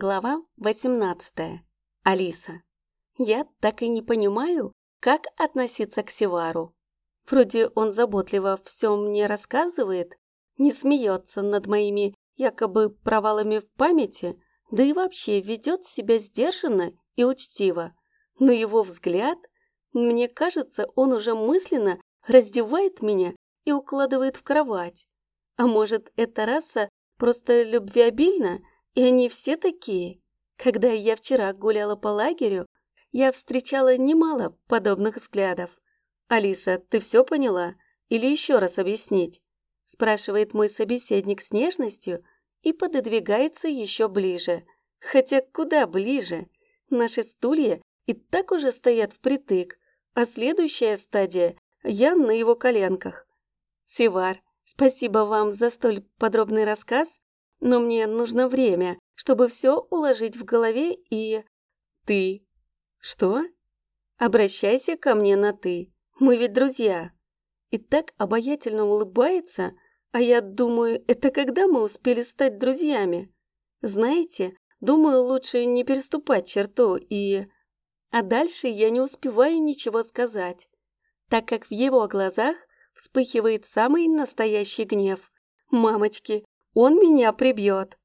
Глава 18. Алиса. Я так и не понимаю, как относиться к Севару. Вроде он заботливо все мне рассказывает, не смеется над моими якобы провалами в памяти, да и вообще ведет себя сдержанно и учтиво. Но его взгляд, мне кажется, он уже мысленно раздевает меня и укладывает в кровать. А может, эта раса просто любвеобильна, и они все такие. Когда я вчера гуляла по лагерю, я встречала немало подобных взглядов. «Алиса, ты все поняла? Или еще раз объяснить?» спрашивает мой собеседник с нежностью и пододвигается еще ближе. Хотя куда ближе? Наши стулья и так уже стоят впритык, а следующая стадия – я на его коленках. Сивар, спасибо вам за столь подробный рассказ но мне нужно время, чтобы все уложить в голове и... Ты. Что? Обращайся ко мне на «ты». Мы ведь друзья. И так обаятельно улыбается, а я думаю, это когда мы успели стать друзьями? Знаете, думаю, лучше не переступать черту и... А дальше я не успеваю ничего сказать, так как в его глазах вспыхивает самый настоящий гнев. Мамочки, он меня прибьет.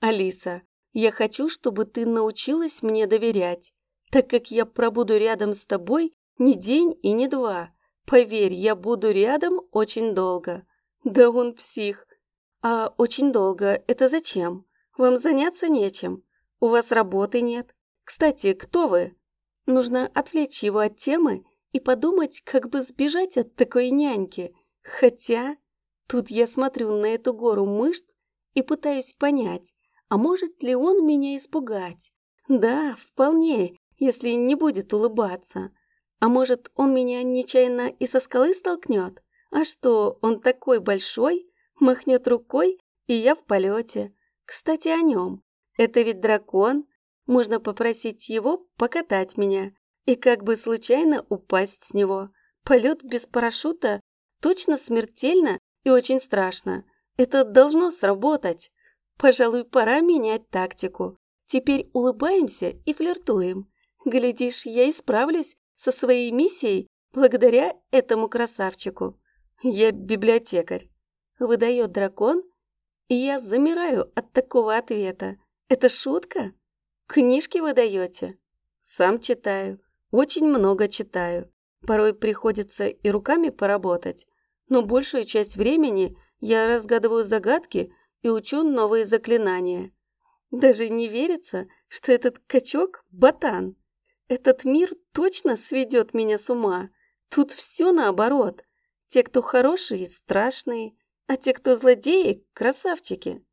Алиса, я хочу, чтобы ты научилась мне доверять, так как я пробуду рядом с тобой не день и не два. Поверь, я буду рядом очень долго. Да он псих. А очень долго – это зачем? Вам заняться нечем. У вас работы нет. Кстати, кто вы? Нужно отвлечь его от темы и подумать, как бы сбежать от такой няньки. Хотя Тут я смотрю на эту гору мышц и пытаюсь понять, а может ли он меня испугать? Да, вполне, если не будет улыбаться. А может, он меня нечаянно и со скалы столкнет? А что, он такой большой, махнет рукой, и я в полете. Кстати, о нем. Это ведь дракон. Можно попросить его покатать меня и как бы случайно упасть с него. Полет без парашюта точно смертельно и очень страшно. Это должно сработать. Пожалуй, пора менять тактику. Теперь улыбаемся и флиртуем. Глядишь, я исправлюсь со своей миссией благодаря этому красавчику. Я библиотекарь. Выдает дракон, и я замираю от такого ответа. Это шутка? Книжки вы даете? Сам читаю. Очень много читаю. Порой приходится и руками поработать но большую часть времени я разгадываю загадки и учу новые заклинания. Даже не верится, что этот качок – ботан. Этот мир точно сведет меня с ума. Тут все наоборот. Те, кто хорошие – страшные, а те, кто злодеи – красавчики.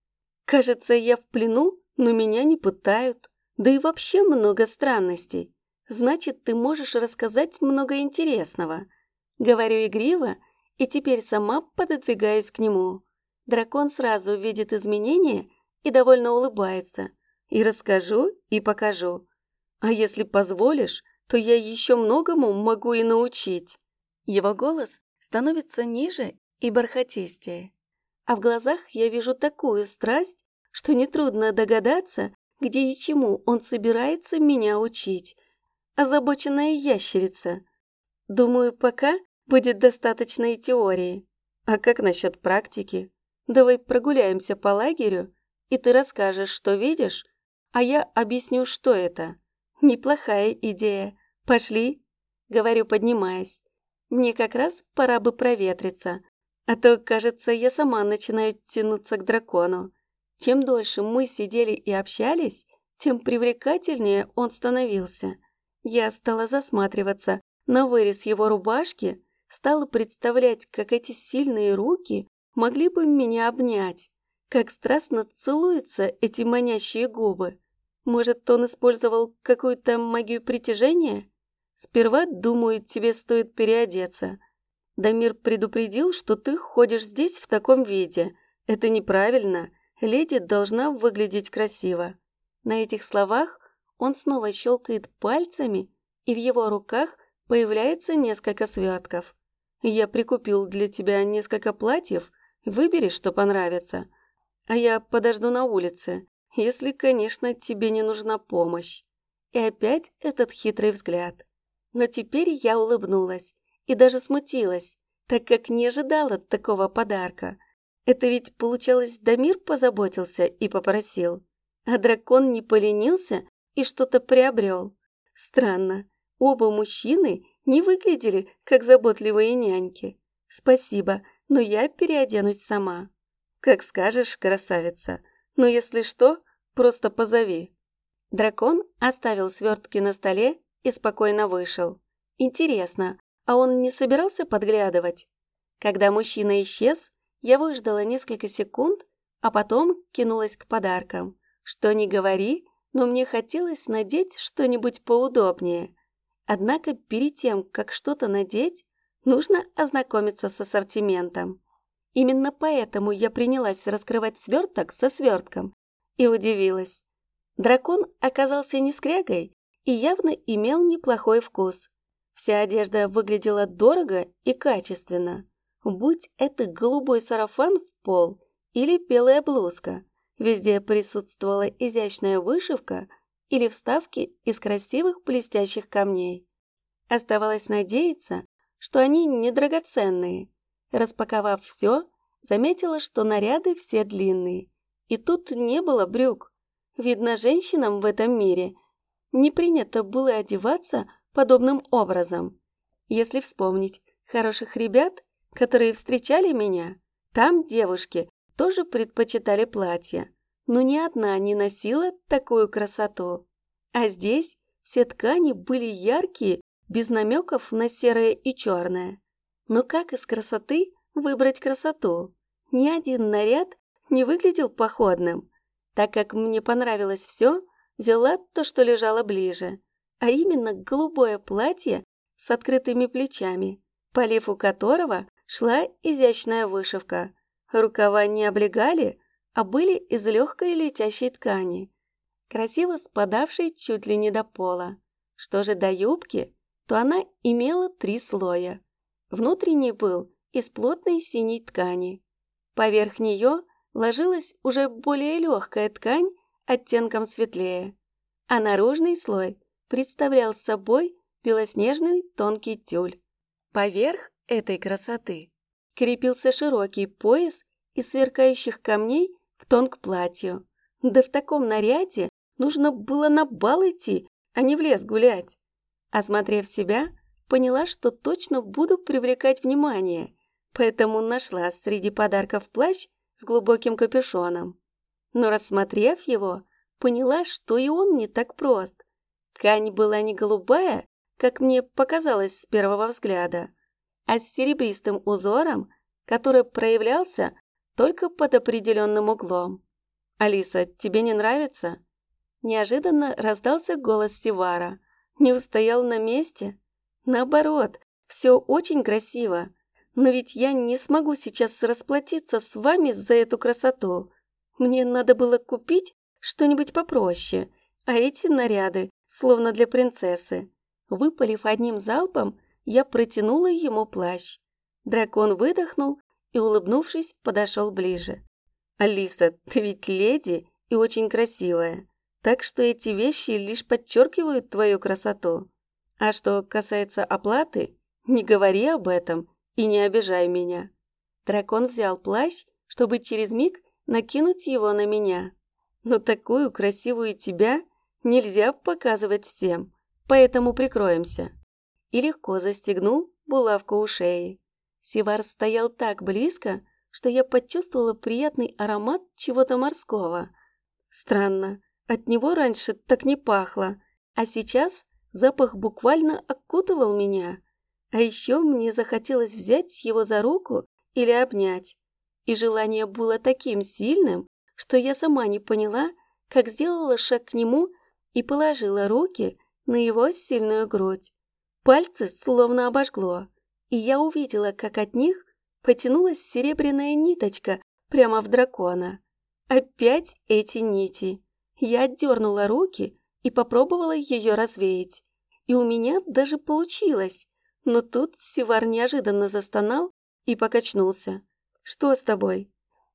Кажется, я в плену, но меня не пытают. Да и вообще много странностей. Значит, ты можешь рассказать много интересного. Говорю игриво – и теперь сама пододвигаюсь к нему. Дракон сразу видит изменения и довольно улыбается. И расскажу, и покажу. А если позволишь, то я еще многому могу и научить. Его голос становится ниже и бархатистее. А в глазах я вижу такую страсть, что нетрудно догадаться, где и чему он собирается меня учить. Озабоченная ящерица. Думаю, пока Будет достаточно и теории. А как насчет практики? Давай прогуляемся по лагерю, и ты расскажешь, что видишь, а я объясню, что это. Неплохая идея. Пошли, говорю, поднимаясь. Мне как раз пора бы проветриться, а то, кажется, я сама начинаю тянуться к дракону. Чем дольше мы сидели и общались, тем привлекательнее он становился. Я стала засматриваться на вырез его рубашки, стала представлять, как эти сильные руки могли бы меня обнять, как страстно целуются эти манящие губы. Может, он использовал какую-то магию притяжения? Сперва, думаю, тебе стоит переодеться. Дамир предупредил, что ты ходишь здесь в таком виде. Это неправильно. Леди должна выглядеть красиво. На этих словах он снова щелкает пальцами, и в его руках появляется несколько свертков. Я прикупил для тебя несколько платьев, выбери, что понравится. А я подожду на улице. Если, конечно, тебе не нужна помощь. И опять этот хитрый взгляд. Но теперь я улыбнулась и даже смутилась, так как не ожидала такого подарка. Это ведь, получалось, Дамир позаботился и попросил. А дракон не поленился и что-то приобрел. Странно, оба мужчины не выглядели, как заботливые няньки. Спасибо, но я переоденусь сама. Как скажешь, красавица. Но если что, просто позови. Дракон оставил свертки на столе и спокойно вышел. Интересно, а он не собирался подглядывать? Когда мужчина исчез, я выждала несколько секунд, а потом кинулась к подаркам. Что ни говори, но мне хотелось надеть что-нибудь поудобнее. Однако перед тем, как что-то надеть, нужно ознакомиться с ассортиментом. Именно поэтому я принялась раскрывать сверток со свертком и удивилась. Дракон оказался не скрягой и явно имел неплохой вкус. Вся одежда выглядела дорого и качественно. Будь это голубой сарафан в пол или белая блузка, везде присутствовала изящная вышивка или вставки из красивых блестящих камней. Оставалось надеяться, что они недрагоценные. Распаковав все, заметила, что наряды все длинные. И тут не было брюк. Видно, женщинам в этом мире не принято было одеваться подобным образом. Если вспомнить хороших ребят, которые встречали меня, там девушки тоже предпочитали платья, но ни одна не носила такую красоту. А здесь все ткани были яркие, без намеков на серое и черное. Но как из красоты выбрать красоту? Ни один наряд не выглядел походным, так как мне понравилось все, взяла то, что лежало ближе, а именно голубое платье с открытыми плечами, по лифу которого шла изящная вышивка. Рукава не облегали, а были из легкой летящей ткани, красиво спадавшей чуть ли не до пола. Что же до юбки, то она имела три слоя. Внутренний был из плотной синей ткани. Поверх нее ложилась уже более легкая ткань оттенком светлее, а наружный слой представлял собой белоснежный тонкий тюль. Поверх этой красоты крепился широкий пояс из сверкающих камней тон к платью. Да в таком наряде нужно было на бал идти, а не в лес гулять. Осмотрев себя, поняла, что точно буду привлекать внимание, поэтому нашла среди подарков плащ с глубоким капюшоном. Но рассмотрев его, поняла, что и он не так прост. Ткань была не голубая, как мне показалось с первого взгляда, а с серебристым узором, который проявлялся только под определенным углом. «Алиса, тебе не нравится?» Неожиданно раздался голос Сивара. Не устоял на месте? Наоборот, все очень красиво. Но ведь я не смогу сейчас расплатиться с вами за эту красоту. Мне надо было купить что-нибудь попроще, а эти наряды словно для принцессы. Выпалив одним залпом, я протянула ему плащ. Дракон выдохнул и, улыбнувшись, подошел ближе. «Алиса, ты ведь леди и очень красивая, так что эти вещи лишь подчеркивают твою красоту. А что касается оплаты, не говори об этом и не обижай меня. Дракон взял плащ, чтобы через миг накинуть его на меня. Но такую красивую тебя нельзя показывать всем, поэтому прикроемся. И легко застегнул булавку у шеи. Сивар стоял так близко, что я почувствовала приятный аромат чего-то морского. Странно, от него раньше так не пахло, а сейчас запах буквально окутывал меня. А еще мне захотелось взять его за руку или обнять. И желание было таким сильным, что я сама не поняла, как сделала шаг к нему и положила руки на его сильную грудь. Пальцы словно обожгло, и я увидела, как от них потянулась серебряная ниточка прямо в дракона. Опять эти нити. Я отдернула руки и попробовала ее развеять. И у меня даже получилось. Но тут Сивар неожиданно застонал и покачнулся. «Что с тобой?»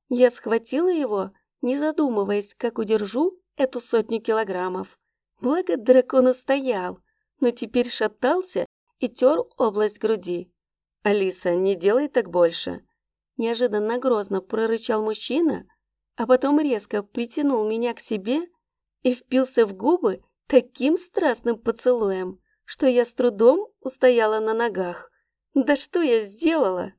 Я схватила его не задумываясь, как удержу эту сотню килограммов. Благо дракон устоял, но теперь шатался и тер область груди. «Алиса, не делай так больше!» Неожиданно грозно прорычал мужчина, а потом резко притянул меня к себе и впился в губы таким страстным поцелуем, что я с трудом устояла на ногах. Да что я сделала?